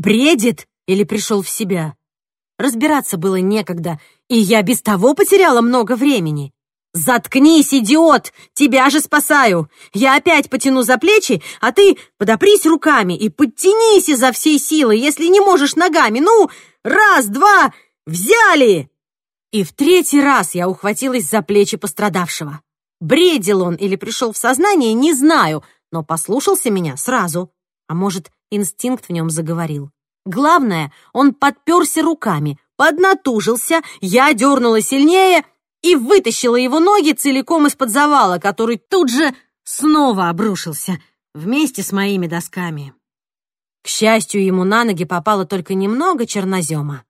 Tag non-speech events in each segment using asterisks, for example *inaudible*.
бредит или пришел в себя. Разбираться было некогда, и я без того потеряла много времени. «Заткнись, идиот! Тебя же спасаю! Я опять потяну за плечи, а ты подопрись руками и подтянись изо всей силы, если не можешь ногами. Ну, раз, два, взяли!» И в третий раз я ухватилась за плечи пострадавшего. Бредил он или пришел в сознание, не знаю, но послушался меня сразу. А может, инстинкт в нем заговорил. Главное, он подперся руками, поднатужился, я дернула сильнее и вытащила его ноги целиком из-под завала, который тут же снова обрушился вместе с моими досками. К счастью, ему на ноги попало только немного чернозема.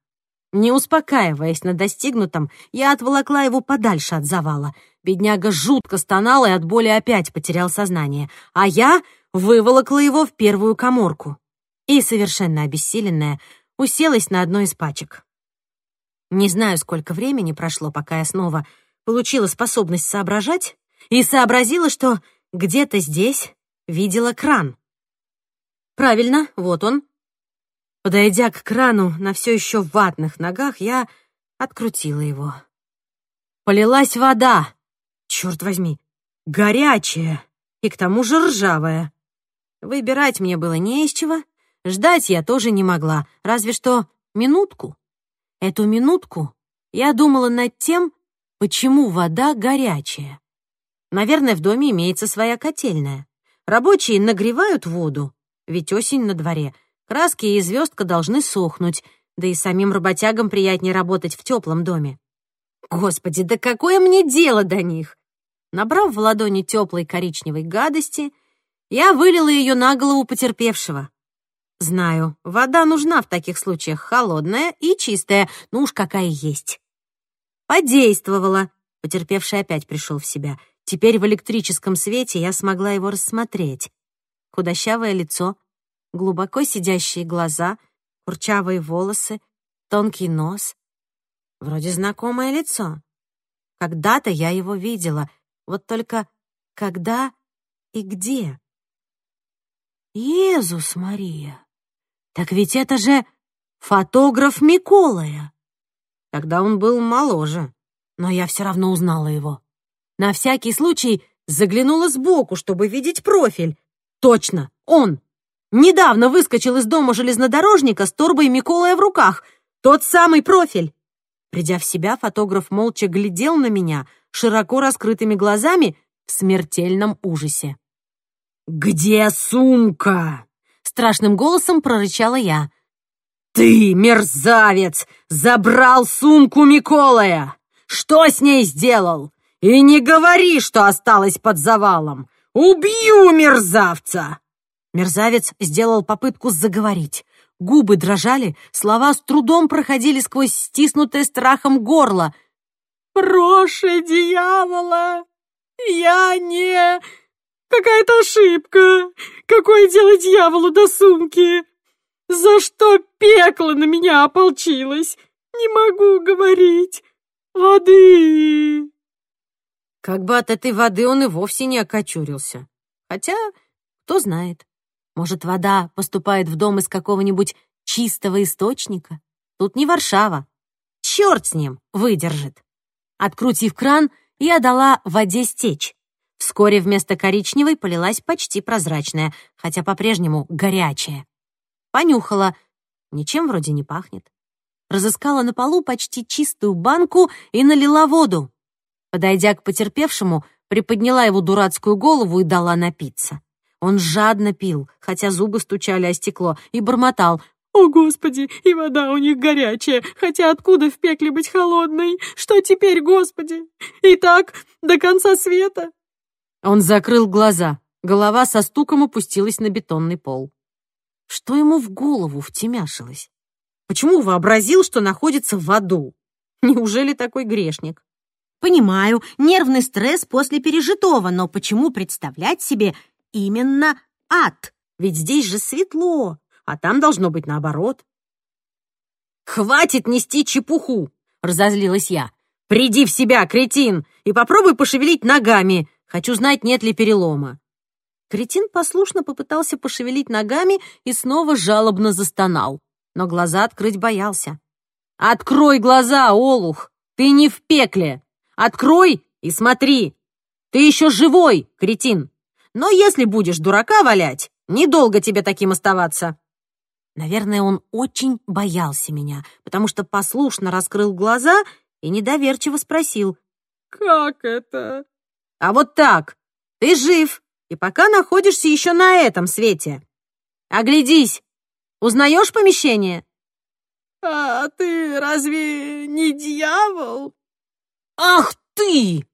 Не успокаиваясь на достигнутом, я отволокла его подальше от завала. Бедняга жутко стонал и от боли опять потерял сознание, а я выволокла его в первую коморку и, совершенно обессиленная, уселась на одной из пачек. Не знаю, сколько времени прошло, пока я снова получила способность соображать и сообразила, что где-то здесь видела кран. Правильно, вот он. Подойдя к крану на все еще ватных ногах, я открутила его. Полилась вода. Черт возьми, горячая и к тому же ржавая. Выбирать мне было не из чего, ждать я тоже не могла, разве что минутку. Эту минутку я думала над тем, почему вода горячая. Наверное, в доме имеется своя котельная. Рабочие нагревают воду, ведь осень на дворе. Краски и звездка должны сохнуть, да и самим работягам приятнее работать в теплом доме. Господи, да какое мне дело до них? Набрав в ладони теплой коричневой гадости, я вылила ее на голову потерпевшего. Знаю, вода нужна в таких случаях холодная и чистая, ну уж какая есть. Подействовала. Потерпевший опять пришел в себя. Теперь в электрическом свете я смогла его рассмотреть. Худощавое лицо, глубоко сидящие глаза, курчавые волосы, тонкий нос. Вроде знакомое лицо. Когда-то я его видела, вот только когда и где? Иисус Мария! Так ведь это же фотограф Миколая. Тогда он был моложе, но я все равно узнала его. На всякий случай заглянула сбоку, чтобы видеть профиль. Точно, он. Недавно выскочил из дома железнодорожника с торбой Миколая в руках. Тот самый профиль. Придя в себя, фотограф молча глядел на меня широко раскрытыми глазами в смертельном ужасе. «Где сумка?» Страшным голосом прорычала я. «Ты, мерзавец, забрал сумку Миколая! Что с ней сделал? И не говори, что осталась под завалом! Убью мерзавца!» Мерзавец сделал попытку заговорить. Губы дрожали, слова с трудом проходили сквозь стиснутое страхом горло. «Броши дьявола! Я не...» Какая-то ошибка! Какое дело дьяволу до сумки? За что пекло на меня ополчилось? Не могу говорить. Воды!» Как бы от этой воды он и вовсе не окочурился. Хотя, кто знает, может, вода поступает в дом из какого-нибудь чистого источника? Тут не Варшава. Черт с ним, выдержит. Открутив кран, я дала воде стечь. Вскоре вместо коричневой полилась почти прозрачная, хотя по-прежнему горячая. Понюхала. Ничем вроде не пахнет. Разыскала на полу почти чистую банку и налила воду. Подойдя к потерпевшему, приподняла его дурацкую голову и дала напиться. Он жадно пил, хотя зубы стучали о стекло, и бормотал. «О, Господи, и вода у них горячая, хотя откуда в пекле быть холодной? Что теперь, Господи? И так до конца света?» Он закрыл глаза. Голова со стуком опустилась на бетонный пол. Что ему в голову втемяшилось? Почему вообразил, что находится в аду? Неужели такой грешник? Понимаю, нервный стресс после пережитого, но почему представлять себе именно ад? Ведь здесь же светло, а там должно быть наоборот. «Хватит нести чепуху!» — разозлилась я. «Приди в себя, кретин, и попробуй пошевелить ногами. Хочу знать, нет ли перелома». Кретин послушно попытался пошевелить ногами и снова жалобно застонал, но глаза открыть боялся. «Открой глаза, Олух! Ты не в пекле! Открой и смотри! Ты еще живой, кретин! Но если будешь дурака валять, недолго тебе таким оставаться!» Наверное, он очень боялся меня, потому что послушно раскрыл глаза и недоверчиво спросил. «Как это?» «А вот так! Ты жив, и пока находишься еще на этом свете. Оглядись! Узнаешь помещение?» «А ты разве не дьявол?» «Ах ты!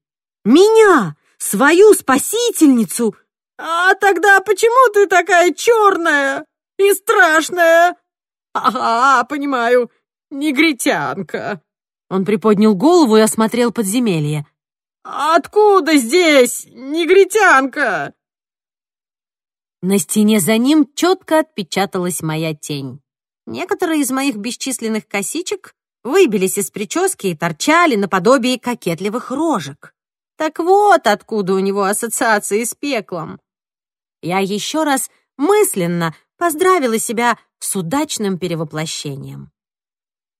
Меня, свою спасительницу!» «А тогда почему ты такая черная и страшная?» «Ага, понимаю, негритянка». Он приподнял голову и осмотрел подземелье. «Откуда здесь негритянка?» На стене за ним четко отпечаталась моя тень. Некоторые из моих бесчисленных косичек выбились из прически и торчали наподобие кокетливых рожек. Так вот откуда у него ассоциации с пеклом. Я еще раз мысленно поздравила себя с удачным перевоплощением.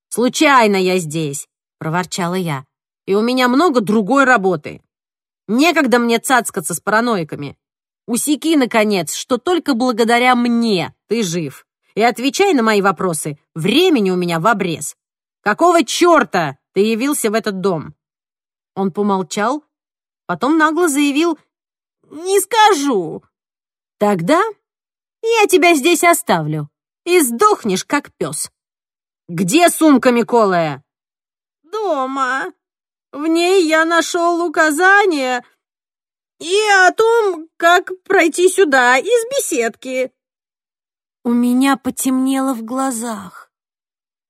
«Случайно я здесь», — проворчала я, «и у меня много другой работы. Некогда мне цацкаться с параноиками. Усеки, наконец, что только благодаря мне ты жив. И отвечай на мои вопросы. Времени у меня в обрез. Какого черта ты явился в этот дом?» Он помолчал, потом нагло заявил «Не скажу». «Тогда я тебя здесь оставлю и сдохнешь, как пес. Где сумка Миколая?» «Дома. В ней я нашел указание и о том, как пройти сюда из беседки». У меня потемнело в глазах.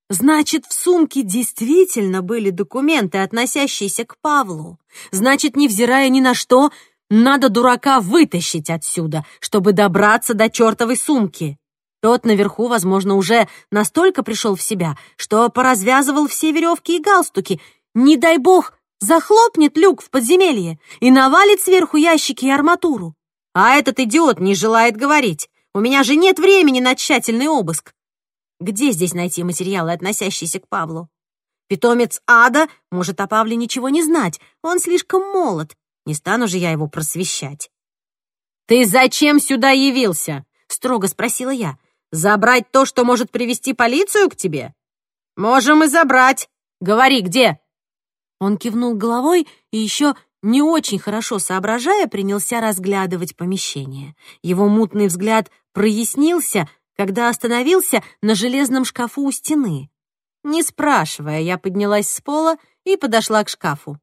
Значит, в сумке действительно были документы, относящиеся к Павлу. Значит, невзирая ни на что, надо дурака вытащить отсюда, чтобы добраться до чертовой сумки. Тот наверху, возможно, уже настолько пришел в себя, что поразвязывал все веревки и галстуки. Не дай бог, захлопнет люк в подземелье и навалит сверху ящики и арматуру. А этот идиот не желает говорить. У меня же нет времени на тщательный обыск. Где здесь найти материалы, относящиеся к Павлу? Питомец ада может о Павле ничего не знать. Он слишком молод. Не стану же я его просвещать. «Ты зачем сюда явился?» — строго спросила я. «Забрать то, что может привести полицию к тебе?» «Можем и забрать. Говори, где?» Он кивнул головой и еще не очень хорошо соображая, принялся разглядывать помещение. Его мутный взгляд прояснился, когда остановился на железном шкафу у стены. Не спрашивая, я поднялась с пола и подошла к шкафу.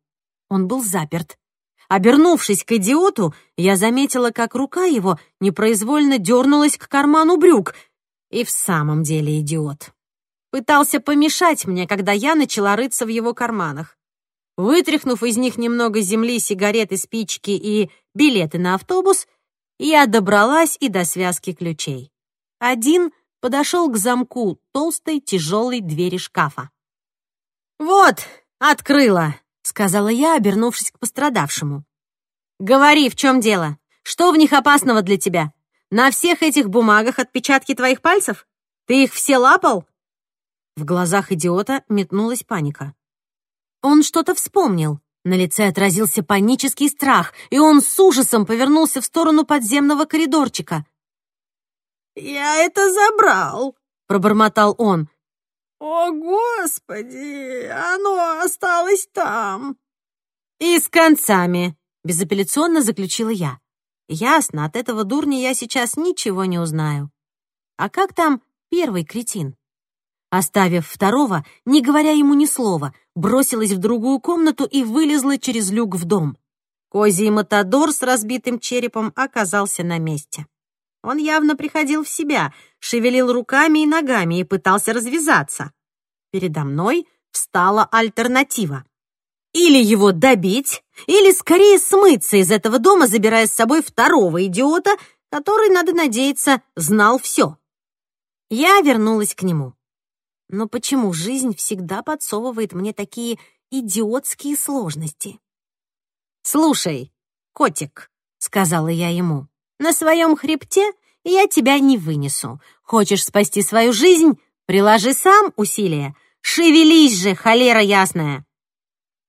Он был заперт. Обернувшись к идиоту, я заметила, как рука его непроизвольно дернулась к карману брюк. И в самом деле идиот. Пытался помешать мне, когда я начала рыться в его карманах. Вытряхнув из них немного земли, сигареты, спички и билеты на автобус, я добралась и до связки ключей. Один подошел к замку толстой тяжелой двери шкафа. «Вот, открыла», — сказала я, обернувшись к пострадавшему. «Говори, в чем дело? Что в них опасного для тебя? На всех этих бумагах отпечатки твоих пальцев? Ты их все лапал?» В глазах идиота метнулась паника. Он что-то вспомнил. На лице отразился панический страх, и он с ужасом повернулся в сторону подземного коридорчика. «Я это забрал», — пробормотал он. «О, Господи, оно осталось там». «И с концами», — безапелляционно заключила я. «Ясно, от этого дурня я сейчас ничего не узнаю. А как там первый кретин?» Оставив второго, не говоря ему ни слова, бросилась в другую комнату и вылезла через люк в дом. Козий Матадор с разбитым черепом оказался на месте. Он явно приходил в себя, шевелил руками и ногами и пытался развязаться. Передо мной встала альтернатива. Или его добить, или скорее смыться из этого дома, забирая с собой второго идиота, который, надо надеяться, знал все. Я вернулась к нему. Но почему жизнь всегда подсовывает мне такие идиотские сложности? «Слушай, котик», — сказала я ему, На своем хребте я тебя не вынесу. Хочешь спасти свою жизнь? Приложи сам усилия. Шевелись же, холера ясная!»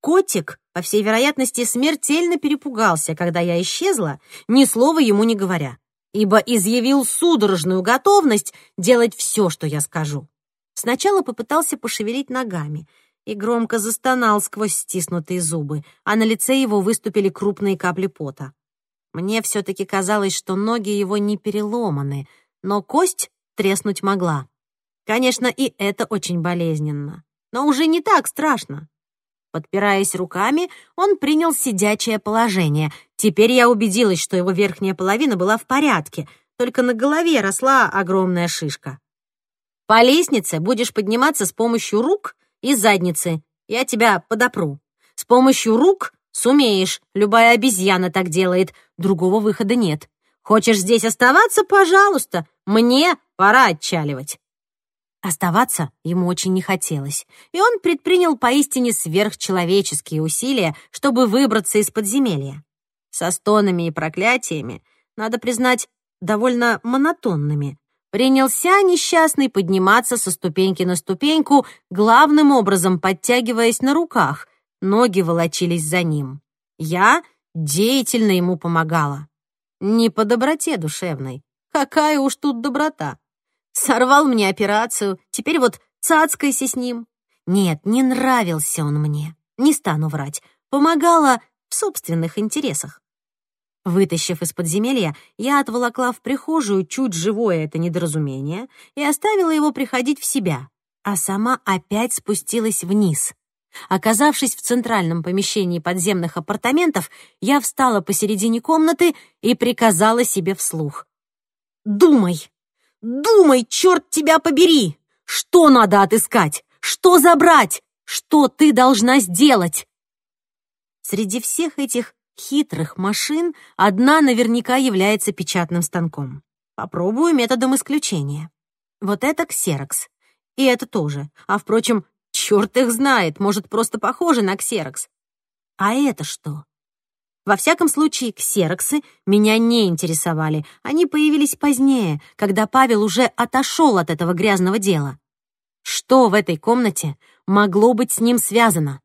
Котик, по всей вероятности, смертельно перепугался, когда я исчезла, ни слова ему не говоря, ибо изъявил судорожную готовность делать все, что я скажу. Сначала попытался пошевелить ногами и громко застонал сквозь стиснутые зубы, а на лице его выступили крупные капли пота. Мне все-таки казалось, что ноги его не переломаны, но кость треснуть могла. Конечно, и это очень болезненно, но уже не так страшно. Подпираясь руками, он принял сидячее положение. Теперь я убедилась, что его верхняя половина была в порядке, только на голове росла огромная шишка. По лестнице будешь подниматься с помощью рук и задницы. Я тебя подопру. С помощью рук сумеешь. Любая обезьяна так делает. Другого выхода нет. Хочешь здесь оставаться? Пожалуйста. Мне пора отчаливать. Оставаться ему очень не хотелось, и он предпринял поистине сверхчеловеческие усилия, чтобы выбраться из подземелья. Со стонами и проклятиями, надо признать, довольно монотонными, принялся несчастный подниматься со ступеньки на ступеньку, главным образом подтягиваясь на руках, ноги волочились за ним. Я деятельно ему помогала. Не по доброте душевной. Какая уж тут доброта. Сорвал мне операцию, теперь вот цацкайся с ним. Нет, не нравился он мне. Не стану врать. Помогала в собственных интересах. Вытащив из подземелья, я отволокла в прихожую чуть живое это недоразумение и оставила его приходить в себя, а сама опять спустилась вниз. Оказавшись в центральном помещении подземных апартаментов, я встала посередине комнаты и приказала себе вслух. «Думай! Думай, черт тебя побери! Что надо отыскать? Что забрать? Что ты должна сделать?» Среди всех этих хитрых машин одна наверняка является печатным станком. Попробую методом исключения. Вот это ксерокс. И это тоже. А, впрочем, черт их знает, может, просто похоже на ксерокс. А это что? Во всяком случае, ксероксы меня не интересовали. Они появились позднее, когда Павел уже отошел от этого грязного дела. Что в этой комнате могло быть с ним связано?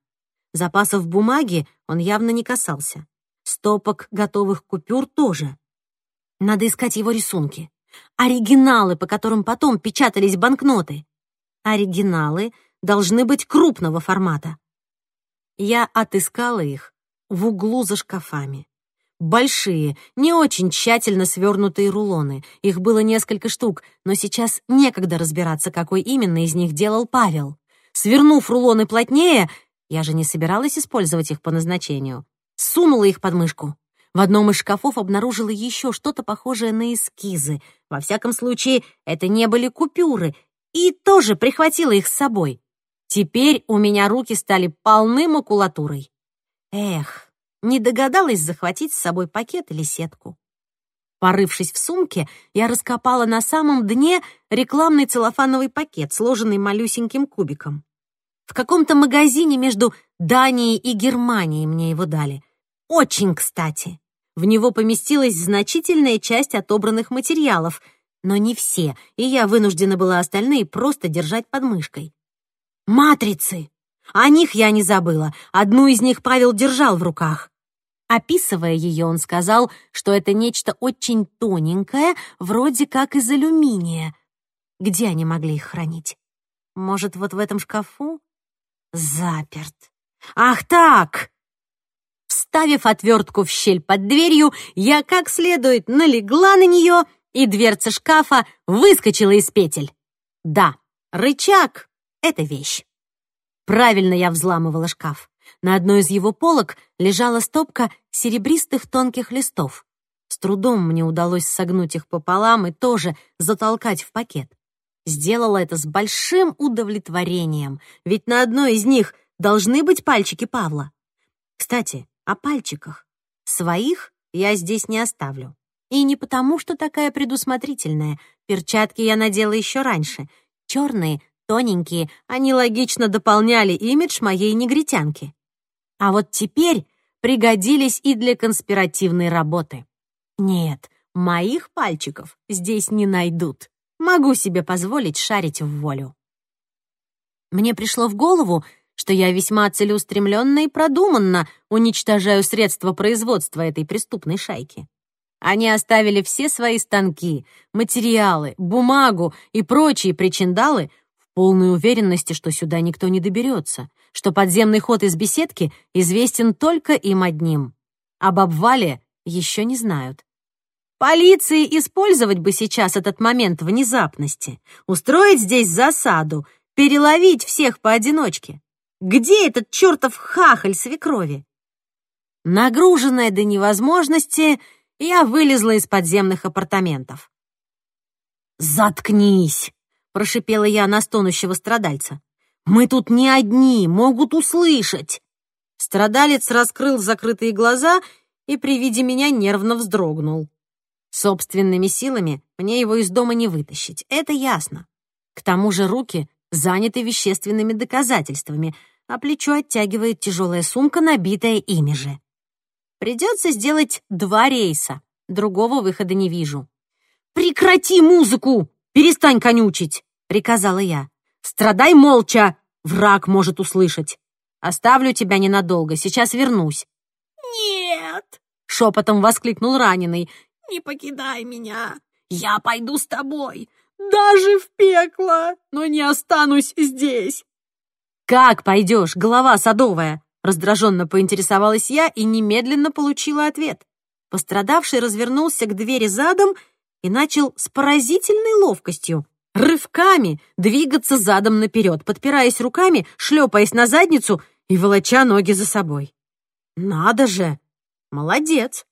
Запасов бумаги он явно не касался. Стопок готовых купюр тоже. Надо искать его рисунки. Оригиналы, по которым потом печатались банкноты. Оригиналы должны быть крупного формата. Я отыскала их в углу за шкафами. Большие, не очень тщательно свернутые рулоны. Их было несколько штук, но сейчас некогда разбираться, какой именно из них делал Павел. Свернув рулоны плотнее, я же не собиралась использовать их по назначению, сунула их под мышку. В одном из шкафов обнаружила еще что-то похожее на эскизы. Во всяком случае, это не были купюры, и тоже прихватила их с собой. Теперь у меня руки стали полны макулатурой. Эх, не догадалась захватить с собой пакет или сетку. Порывшись в сумке, я раскопала на самом дне рекламный целлофановый пакет, сложенный малюсеньким кубиком. В каком-то магазине между Данией и Германией мне его дали. Очень кстати. В него поместилась значительная часть отобранных материалов, но не все, и я вынуждена была остальные просто держать под мышкой. Матрицы! О них я не забыла. Одну из них Павел держал в руках. Описывая ее, он сказал, что это нечто очень тоненькое, вроде как из алюминия. Где они могли их хранить? Может, вот в этом шкафу? Заперт. Ах так! Вставив отвертку в щель под дверью, я как следует налегла на нее, и дверца шкафа выскочила из петель. Да, рычаг — это вещь. Правильно я взламывала шкаф. На одной из его полок лежала стопка серебристых тонких листов. С трудом мне удалось согнуть их пополам и тоже затолкать в пакет. Сделала это с большим удовлетворением, ведь на одной из них должны быть пальчики Павла. Кстати, о пальчиках. Своих я здесь не оставлю. И не потому, что такая предусмотрительная. Перчатки я надела еще раньше. Черные, Тоненькие, они логично дополняли имидж моей негритянки. А вот теперь пригодились и для конспиративной работы. Нет, моих пальчиков здесь не найдут. Могу себе позволить шарить в волю. Мне пришло в голову, что я весьма целеустремленно и продуманно уничтожаю средства производства этой преступной шайки. Они оставили все свои станки, материалы, бумагу и прочие причиндалы в полной уверенности, что сюда никто не доберется, что подземный ход из беседки известен только им одним. Об обвале еще не знают. Полиции использовать бы сейчас этот момент внезапности, устроить здесь засаду, переловить всех поодиночке. Где этот чертов хахаль свекрови? Нагруженная до невозможности, я вылезла из подземных апартаментов. «Заткнись!» — прошипела я на стонущего страдальца. «Мы тут не одни, могут услышать!» Страдалец раскрыл закрытые глаза и при виде меня нервно вздрогнул. Собственными силами мне его из дома не вытащить, это ясно. К тому же руки заняты вещественными доказательствами, а плечо оттягивает тяжелая сумка, набитая ими же. Придется сделать два рейса, другого выхода не вижу. «Прекрати музыку! Перестань конючить!» — приказала я. «Страдай молча! Враг может услышать. Оставлю тебя ненадолго, сейчас вернусь». «Нет!» — шепотом воскликнул раненый. «Не покидай меня! Я пойду с тобой! Даже в пекло, но не останусь здесь!» «Как пойдешь, голова садовая?» Раздраженно поинтересовалась я и немедленно получила ответ. Пострадавший развернулся к двери задом и начал с поразительной ловкостью, рывками двигаться задом наперед, подпираясь руками, шлепаясь на задницу и волоча ноги за собой. «Надо же! Молодец!»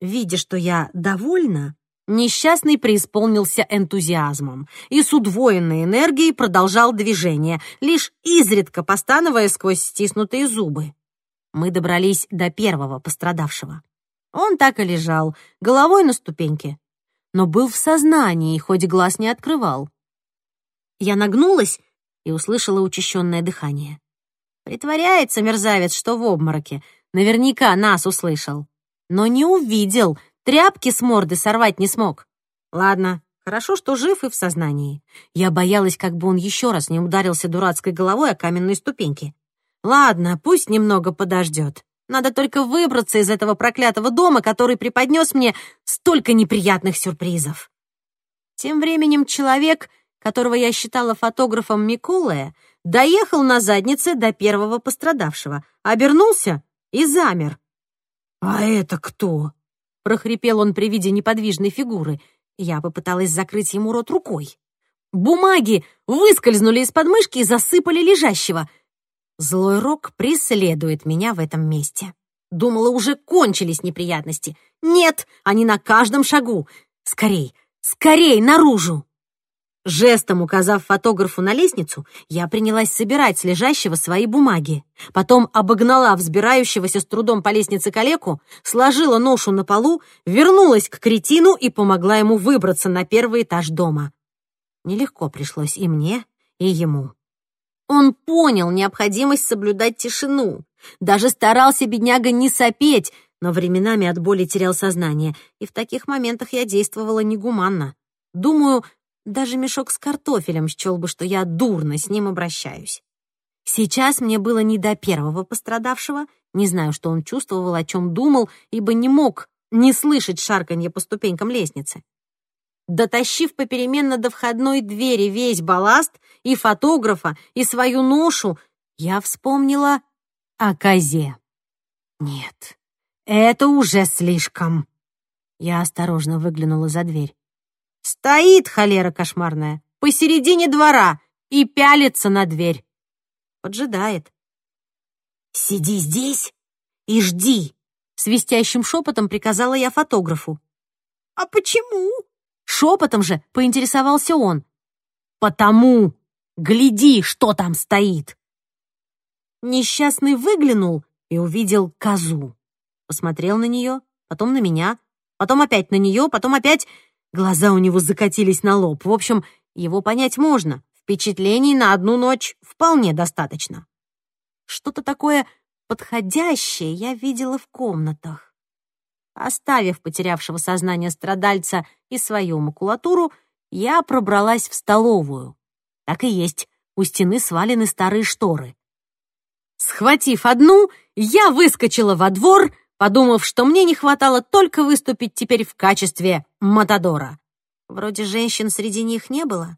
Видя, что я довольна, Несчастный преисполнился энтузиазмом и с удвоенной энергией продолжал движение, лишь изредка постановая сквозь стиснутые зубы. Мы добрались до первого пострадавшего. Он так и лежал, головой на ступеньке, но был в сознании, хоть глаз не открывал. Я нагнулась и услышала учащенное дыхание. Притворяется мерзавец, что в обмороке. Наверняка нас услышал. Но не увидел, Тряпки с морды сорвать не смог. Ладно, хорошо, что жив и в сознании. Я боялась, как бы он еще раз не ударился дурацкой головой о каменные ступеньки. Ладно, пусть немного подождет. Надо только выбраться из этого проклятого дома, который преподнес мне столько неприятных сюрпризов. Тем временем человек, которого я считала фотографом Миколая, доехал на заднице до первого пострадавшего, обернулся и замер. «А это кто?» Прохрипел он при виде неподвижной фигуры. Я попыталась закрыть ему рот рукой. Бумаги выскользнули из подмышки и засыпали лежащего. Злой рок преследует меня в этом месте. Думала, уже кончились неприятности. Нет, они на каждом шагу. Скорей, скорей, наружу! Жестом указав фотографу на лестницу, я принялась собирать с лежащего свои бумаги. Потом обогнала взбирающегося с трудом по лестнице калеку, сложила ношу на полу, вернулась к кретину и помогла ему выбраться на первый этаж дома. Нелегко пришлось и мне, и ему. Он понял необходимость соблюдать тишину. Даже старался бедняга не сопеть, но временами от боли терял сознание, и в таких моментах я действовала негуманно. Думаю, даже мешок с картофелем счел бы, что я дурно с ним обращаюсь. Сейчас мне было не до первого пострадавшего, не знаю, что он чувствовал, о чем думал, ибо не мог не слышать шарканье по ступенькам лестницы. Дотащив попеременно до входной двери весь балласт, и фотографа, и свою ношу, я вспомнила о козе. Нет, это уже слишком. Я осторожно выглянула за дверь. Стоит холера кошмарная посередине двора и пялится на дверь. Поджидает. «Сиди здесь и жди!» Свистящим шепотом приказала я фотографу. «А почему?» Шепотом же поинтересовался он. «Потому! Гляди, что там стоит!» Несчастный выглянул и увидел козу. Посмотрел на нее, потом на меня, потом опять на нее, потом опять Глаза у него закатились на лоб. В общем, его понять можно. Впечатлений на одну ночь вполне достаточно. Что-то такое подходящее я видела в комнатах. Оставив потерявшего сознание страдальца и свою макулатуру, я пробралась в столовую. Так и есть, у стены свалены старые шторы. Схватив одну, я выскочила во двор, подумав, что мне не хватало только выступить теперь в качестве Матадора. Вроде женщин среди них не было.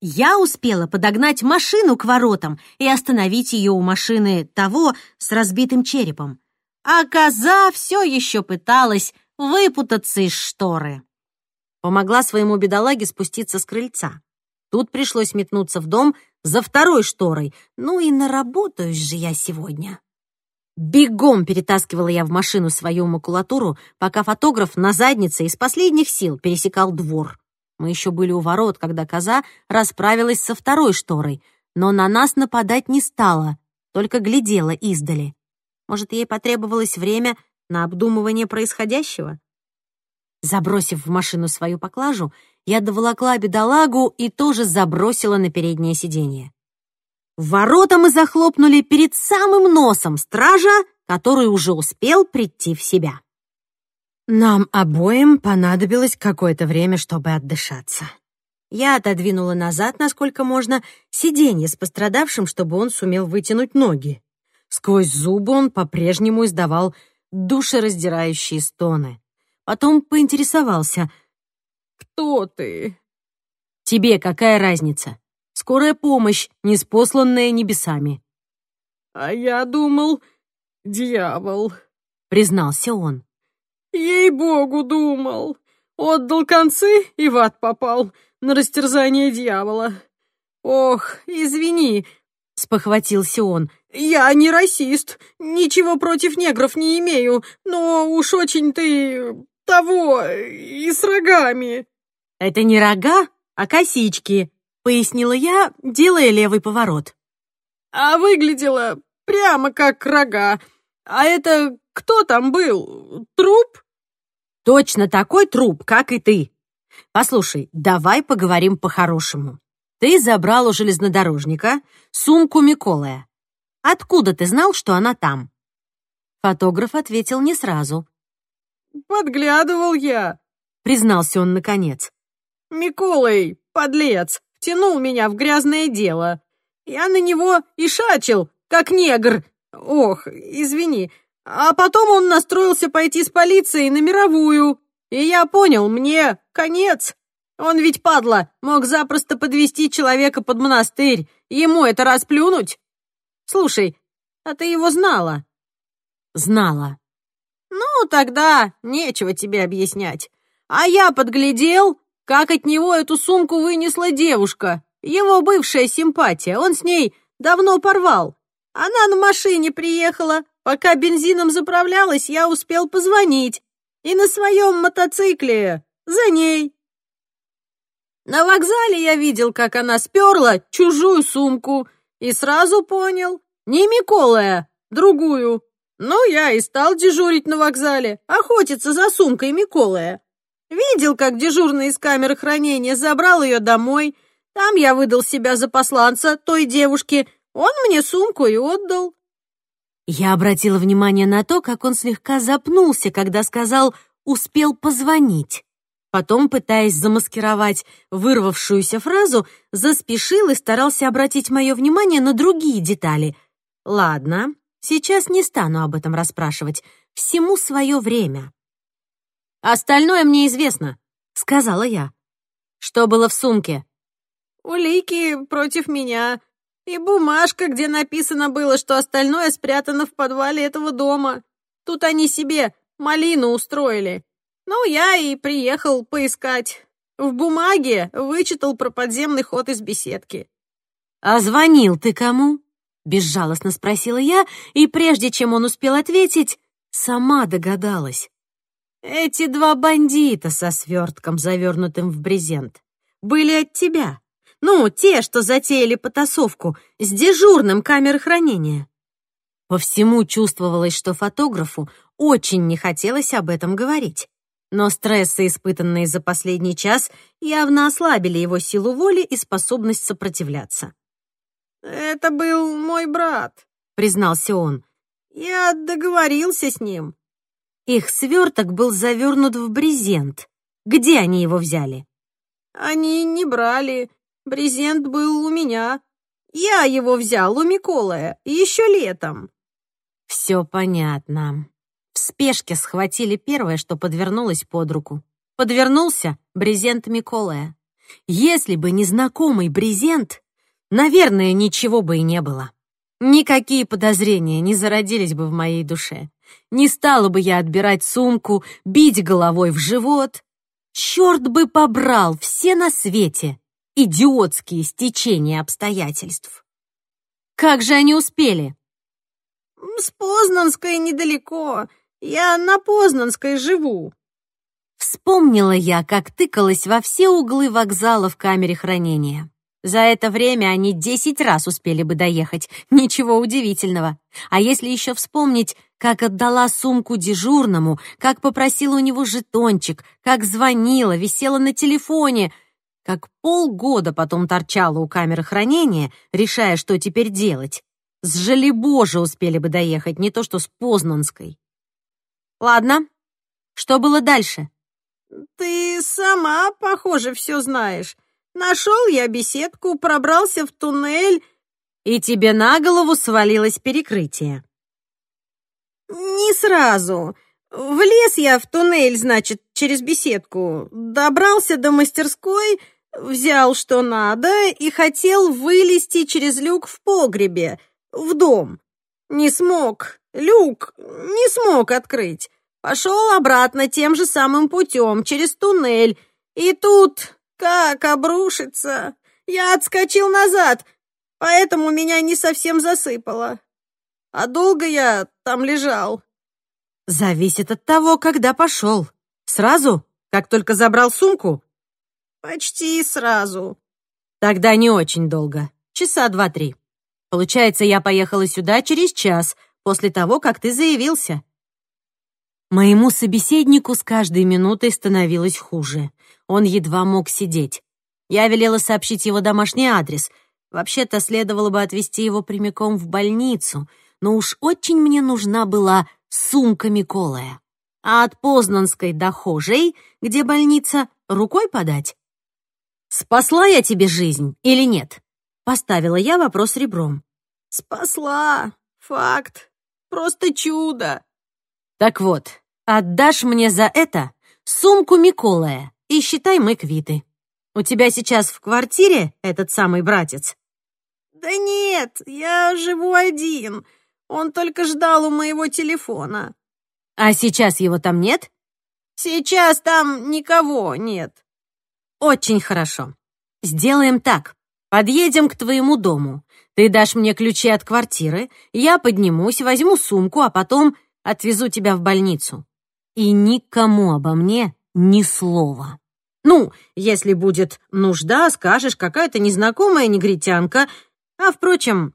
Я успела подогнать машину к воротам и остановить ее у машины того с разбитым черепом. А коза все еще пыталась выпутаться из шторы. Помогла своему бедолаге спуститься с крыльца. Тут пришлось метнуться в дом за второй шторой. Ну и наработаюсь же я сегодня. Бегом перетаскивала я в машину свою макулатуру, пока фотограф на заднице из последних сил пересекал двор. Мы еще были у ворот, когда коза расправилась со второй шторой, но на нас нападать не стала, только глядела издали. Может, ей потребовалось время на обдумывание происходящего? Забросив в машину свою поклажу, я доволокла бедолагу и тоже забросила на переднее сиденье. Ворота мы захлопнули перед самым носом стража, который уже успел прийти в себя. Нам обоим понадобилось какое-то время, чтобы отдышаться. Я отодвинула назад, насколько можно, сиденье с пострадавшим, чтобы он сумел вытянуть ноги. Сквозь зубы он по-прежнему издавал душераздирающие стоны. Потом поинтересовался. «Кто ты?» «Тебе какая разница?» Скорая помощь, неспосланная небесами. «А я думал, дьявол», — признался он. «Ей-богу, думал. Отдал концы и в ад попал на растерзание дьявола. Ох, извини, — спохватился он. «Я не расист, ничего против негров не имею, но уж очень ты того и с рогами». «Это не рога, а косички», пояснила я, делая левый поворот. «А выглядело прямо как рога. А это кто там был? Труп?» «Точно такой труп, как и ты. Послушай, давай поговорим по-хорошему. Ты забрал у железнодорожника сумку Миколая. Откуда ты знал, что она там?» Фотограф ответил не сразу. «Подглядывал я», — признался он наконец. «Миколай, подлец, втянул меня в грязное дело. Я на него и шачил, как негр. Ох, извини. А потом он настроился пойти с полицией на мировую. И я понял, мне конец. Он ведь, падла, мог запросто подвести человека под монастырь. Ему это расплюнуть? Слушай, а ты его знала? Знала. Ну, тогда нечего тебе объяснять. А я подглядел, как от него эту сумку вынесла девушка. Его бывшая симпатия. Он с ней давно порвал. Она на машине приехала. Пока бензином заправлялась, я успел позвонить. И на своем мотоцикле за ней. На вокзале я видел, как она сперла чужую сумку. И сразу понял. Не Миколая, другую. Ну, я и стал дежурить на вокзале, охотиться за сумкой Миколая. Видел, как дежурный из камеры хранения забрал ее домой. Там я выдал себя за посланца той девушки. Он мне сумку и отдал. Я обратила внимание на то, как он слегка запнулся, когда сказал «успел позвонить». Потом, пытаясь замаскировать вырвавшуюся фразу, заспешил и старался обратить мое внимание на другие детали. Ладно, сейчас не стану об этом расспрашивать. Всему свое время. Остальное мне известно», — сказала я. «Что было в сумке?» «Улики против меня. И бумажка, где написано было, что остальное спрятано в подвале этого дома. Тут они себе малину устроили. Ну, я и приехал поискать. В бумаге вычитал про подземный ход из беседки». «А звонил ты кому?» — безжалостно спросила я, и прежде чем он успел ответить, сама догадалась. Эти два бандита со свертком, завернутым в брезент, были от тебя. Ну, те, что затеяли потасовку с дежурным камеры хранения. По всему чувствовалось, что фотографу очень не хотелось об этом говорить. Но стрессы, испытанные за последний час, явно ослабили его силу воли и способность сопротивляться. «Это был мой брат», — признался он. «Я договорился с ним. Их сверток был завернут в брезент. Где они его взяли? Они не брали. Брезент был у меня. Я его взял у Миколая еще летом. Все понятно. В спешке схватили первое, что подвернулось под руку. Подвернулся брезент Миколая. Если бы не знакомый брезент, наверное, ничего бы и не было. Никакие подозрения не зародились бы в моей душе. Не стала бы я отбирать сумку, бить головой в живот. Черт бы побрал все на свете идиотские стечения обстоятельств. Как же они успели? С Познанской недалеко. Я на Познанской живу. Вспомнила я, как тыкалась во все углы вокзала в камере хранения. За это время они десять раз успели бы доехать. Ничего удивительного. А если еще вспомнить, как отдала сумку дежурному, как попросила у него жетончик, как звонила, висела на телефоне, как полгода потом торчала у камеры хранения, решая, что теперь делать. С Жалебожа успели бы доехать, не то что с Познанской. Ладно, что было дальше? Ты сама, похоже, все знаешь. Нашел я беседку, пробрался в туннель. И тебе на голову свалилось перекрытие. Не сразу. Влез я в туннель, значит, через беседку. Добрался до мастерской, взял что надо и хотел вылезти через люк в погребе, в дом. Не смог. Люк не смог открыть. Пошел обратно тем же самым путем, через туннель. И тут как обрушится! Я отскочил назад, поэтому меня не совсем засыпало. А долго я там лежал? Зависит от того, когда пошел. Сразу, как только забрал сумку? Почти сразу. Тогда не очень долго. Часа два-три. Получается, я поехала сюда через час после того, как ты заявился. Моему собеседнику с каждой минутой становилось хуже. Он едва мог сидеть. Я велела сообщить его домашний адрес. Вообще-то следовало бы отвезти его прямиком в больницу, но уж очень мне нужна была сумка Миколая. А от Познанской до Хожей, где больница, рукой подать? «Спасла я тебе жизнь или нет?» Поставила я вопрос ребром. «Спасла. Факт. Просто чудо. Так вот, отдашь мне за это сумку Миколая, и считай, мы квиты. У тебя сейчас в квартире этот самый братец? Да нет, я живу один. Он только ждал у моего телефона. А сейчас его там нет? Сейчас там никого нет. Очень хорошо. Сделаем так. Подъедем к твоему дому. Ты дашь мне ключи от квартиры, я поднимусь, возьму сумку, а потом отвезу тебя в больницу. И никому обо мне ни слова. Ну, если будет нужда, скажешь, какая-то незнакомая негритянка. А, впрочем,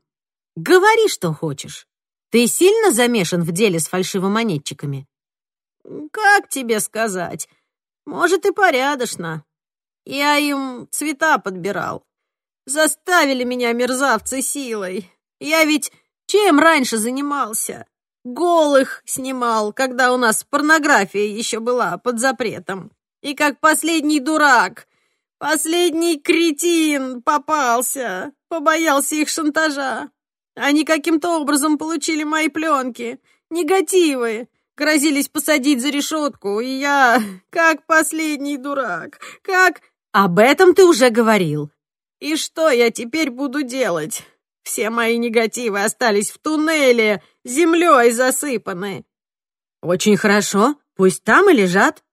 говори, что хочешь. Ты сильно замешан в деле с фальшивомонетчиками? Как тебе сказать? Может, и порядочно. Я им цвета подбирал. Заставили меня мерзавцы силой. Я ведь чем раньше занимался? голых снимал, когда у нас порнография еще была под запретом. И как последний дурак, последний кретин попался, побоялся их шантажа. Они каким-то образом получили мои пленки, негативы, грозились посадить за решетку, и я, *laughs* как последний дурак, как... Об этом ты уже говорил. И что я теперь буду делать? Все мои негативы остались в туннеле, землей засыпаны. Очень хорошо, пусть там и лежат.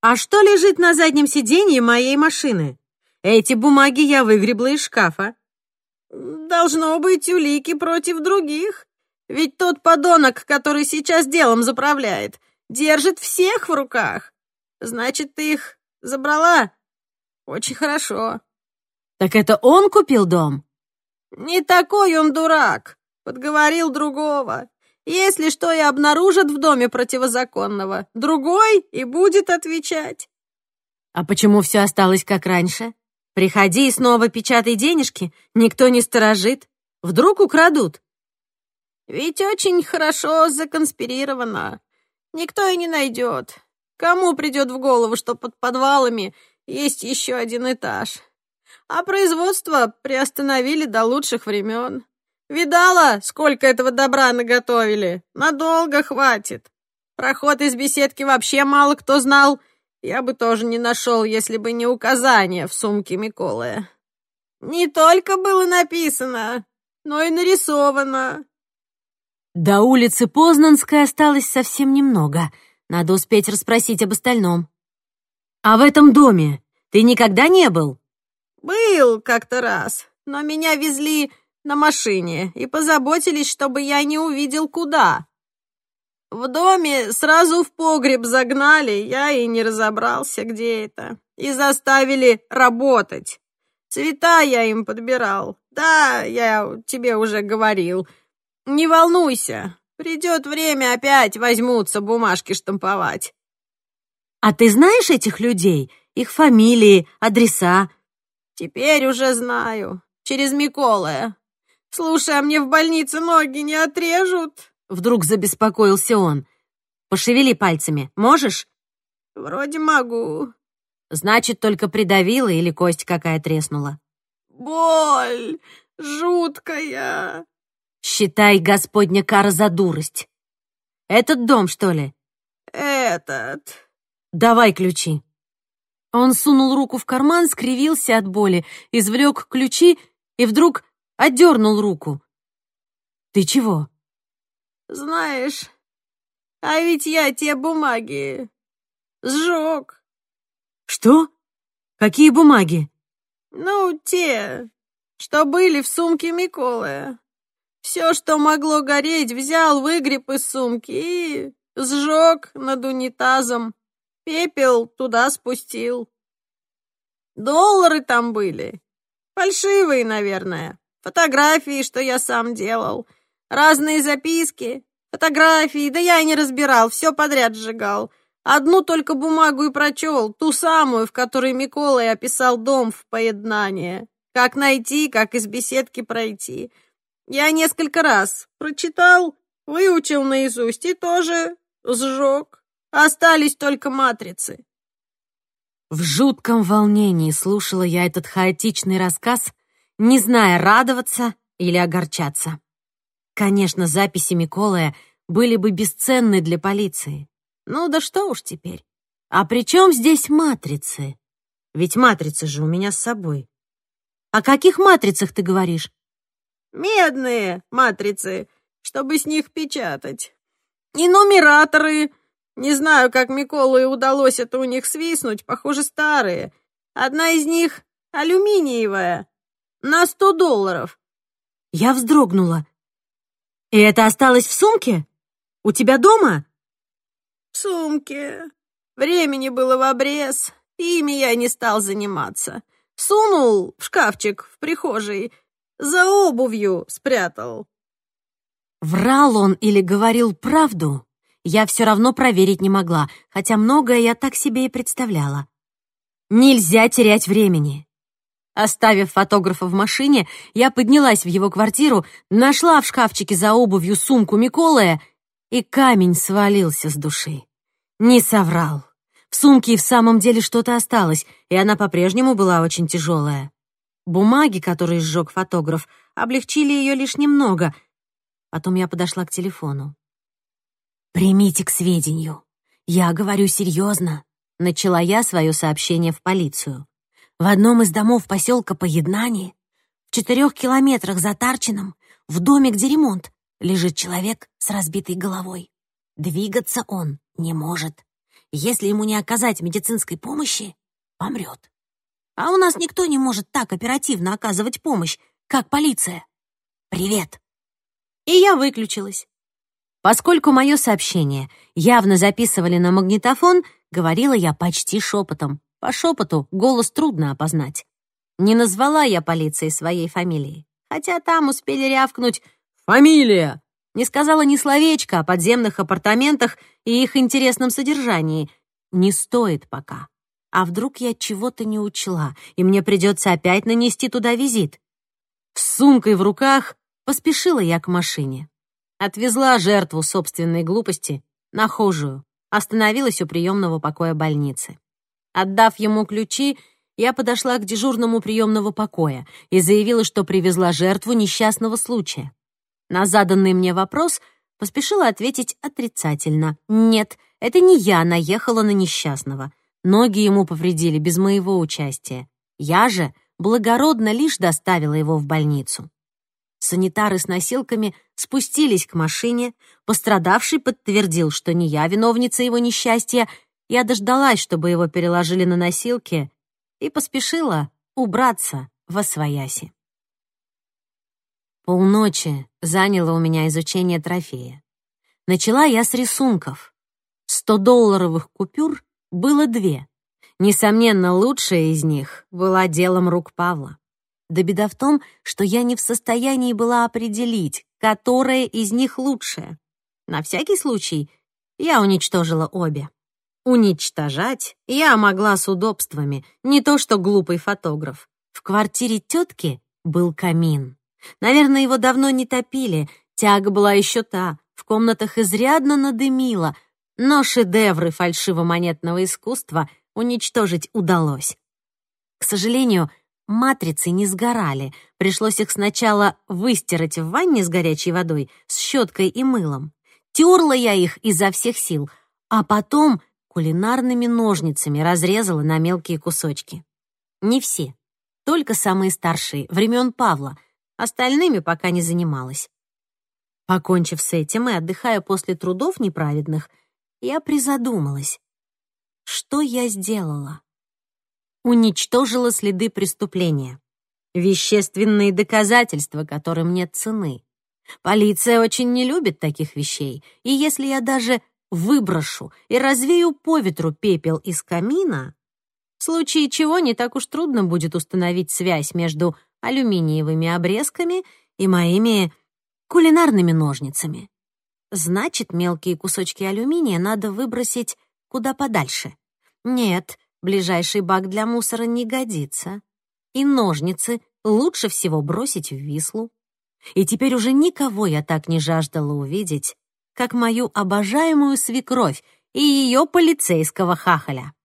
А что лежит на заднем сиденье моей машины? Эти бумаги я выгребла из шкафа. Должно быть улики против других. Ведь тот подонок, который сейчас делом заправляет, держит всех в руках. Значит, ты их забрала? Очень хорошо. Так это он купил дом? Не такой он дурак. Подговорил другого. Если что и обнаружат в доме противозаконного, другой и будет отвечать. А почему все осталось как раньше? Приходи и снова печатай денежки, никто не сторожит. Вдруг украдут. Ведь очень хорошо законспирировано. Никто и не найдет. Кому придет в голову, что под подвалами есть еще один этаж? А производство приостановили до лучших времен. Видала, сколько этого добра наготовили? Надолго хватит. Проход из беседки вообще мало кто знал. Я бы тоже не нашел, если бы не указание в сумке Миколы. Не только было написано, но и нарисовано. До улицы Познанской осталось совсем немного. Надо успеть расспросить об остальном. А в этом доме ты никогда не был? Был как-то раз, но меня везли на машине и позаботились, чтобы я не увидел куда. В доме сразу в погреб загнали, я и не разобрался, где это, и заставили работать. Цвета я им подбирал. Да, я тебе уже говорил. Не волнуйся, придет время, опять возьмутся бумажки штамповать. А ты знаешь этих людей? Их фамилии, адреса? Теперь уже знаю. Через Миколая. Слушай, а мне в больнице ноги не отрежут? Вдруг забеспокоился он. Пошевели пальцами. Можешь? Вроде могу. Значит, только придавила или кость какая треснула. Боль жуткая. Считай, Господня кара за дурость. Этот дом, что ли? Этот. Давай ключи. Он сунул руку в карман, скривился от боли, извлек ключи и вдруг отдернул руку. Ты чего? Знаешь, а ведь я те бумаги сжег. Что? Какие бумаги? Ну, те, что были в сумке Миколы. Все, что могло гореть, взял, выгреб из сумки и сжег над унитазом. Пепел туда спустил. Доллары там были. Фальшивые, наверное. Фотографии, что я сам делал. Разные записки. Фотографии, да я и не разбирал, все подряд сжигал. Одну только бумагу и прочел, ту самую, в которой Микола описал дом в поеднание. Как найти, как из беседки пройти. Я несколько раз прочитал, выучил наизусть и тоже сжег. Остались только матрицы. В жутком волнении слушала я этот хаотичный рассказ, не зная, радоваться или огорчаться. Конечно, записи Миколая были бы бесценны для полиции. Ну да что уж теперь. А при чем здесь матрицы? Ведь матрицы же у меня с собой. О каких матрицах ты говоришь? Медные матрицы, чтобы с них печатать. И нумераторы. Не знаю, как Миколу удалось это у них свистнуть, похоже, старые. Одна из них алюминиевая, на сто долларов. Я вздрогнула. И это осталось в сумке? У тебя дома? В сумке. Времени было в обрез, ими я не стал заниматься. Сунул в шкафчик в прихожей, за обувью спрятал. Врал он или говорил правду, я все равно проверить не могла, хотя многое я так себе и представляла. Нельзя терять времени. Оставив фотографа в машине, я поднялась в его квартиру, нашла в шкафчике за обувью сумку Миколая, и камень свалился с души. Не соврал. В сумке и в самом деле что-то осталось, и она по-прежнему была очень тяжелая. Бумаги, которые сжег фотограф, облегчили ее лишь немного. Потом я подошла к телефону. «Примите к сведению. Я говорю серьезно», — начала я свое сообщение в полицию. В одном из домов поселка Поеднани, в четырех километрах за Тарчином, в доме, где ремонт, лежит человек с разбитой головой. Двигаться он не может. Если ему не оказать медицинской помощи, помрет. А у нас никто не может так оперативно оказывать помощь, как полиция. Привет. И я выключилась. Поскольку мое сообщение явно записывали на магнитофон, говорила я почти шепотом. По шепоту голос трудно опознать. Не назвала я полиции своей фамилии, хотя там успели рявкнуть «Фамилия!». Не сказала ни словечка о подземных апартаментах и их интересном содержании. Не стоит пока. А вдруг я чего-то не учла, и мне придется опять нанести туда визит? С сумкой в руках поспешила я к машине. Отвезла жертву собственной глупости на хожую. остановилась у приемного покоя больницы. Отдав ему ключи, я подошла к дежурному приемного покоя и заявила, что привезла жертву несчастного случая. На заданный мне вопрос поспешила ответить отрицательно. Нет, это не я наехала на несчастного. Ноги ему повредили без моего участия. Я же благородно лишь доставила его в больницу. Санитары с носилками спустились к машине, пострадавший подтвердил, что не я виновница его несчастья, я дождалась, чтобы его переложили на носилки, и поспешила убраться во свояси. Полночи заняло у меня изучение трофея. Начала я с рисунков. Сто долларовых купюр было две. Несомненно, лучшая из них была делом рук Павла. Да беда в том, что я не в состоянии была определить, которая из них лучшая. На всякий случай я уничтожила обе. Уничтожать я могла с удобствами, не то что глупый фотограф. В квартире тетки был камин. Наверное, его давно не топили, тяга была еще та, в комнатах изрядно надымило, но шедевры фальшивомонетного искусства уничтожить удалось. К сожалению, матрицы не сгорали, пришлось их сначала выстирать в ванне с горячей водой, с щеткой и мылом. Терла я их изо всех сил, а потом кулинарными ножницами разрезала на мелкие кусочки. Не все, только самые старшие, времен Павла, остальными пока не занималась. Покончив с этим и отдыхая после трудов неправедных, я призадумалась. Что я сделала? Уничтожила следы преступления. Вещественные доказательства, которым нет цены. Полиция очень не любит таких вещей, и если я даже выброшу и развею по ветру пепел из камина, в случае чего не так уж трудно будет установить связь между алюминиевыми обрезками и моими кулинарными ножницами. Значит, мелкие кусочки алюминия надо выбросить куда подальше. Нет, ближайший бак для мусора не годится. И ножницы лучше всего бросить в Вислу. И теперь уже никого я так не жаждала увидеть, как мою обожаемую свекровь и ее полицейского хахаля.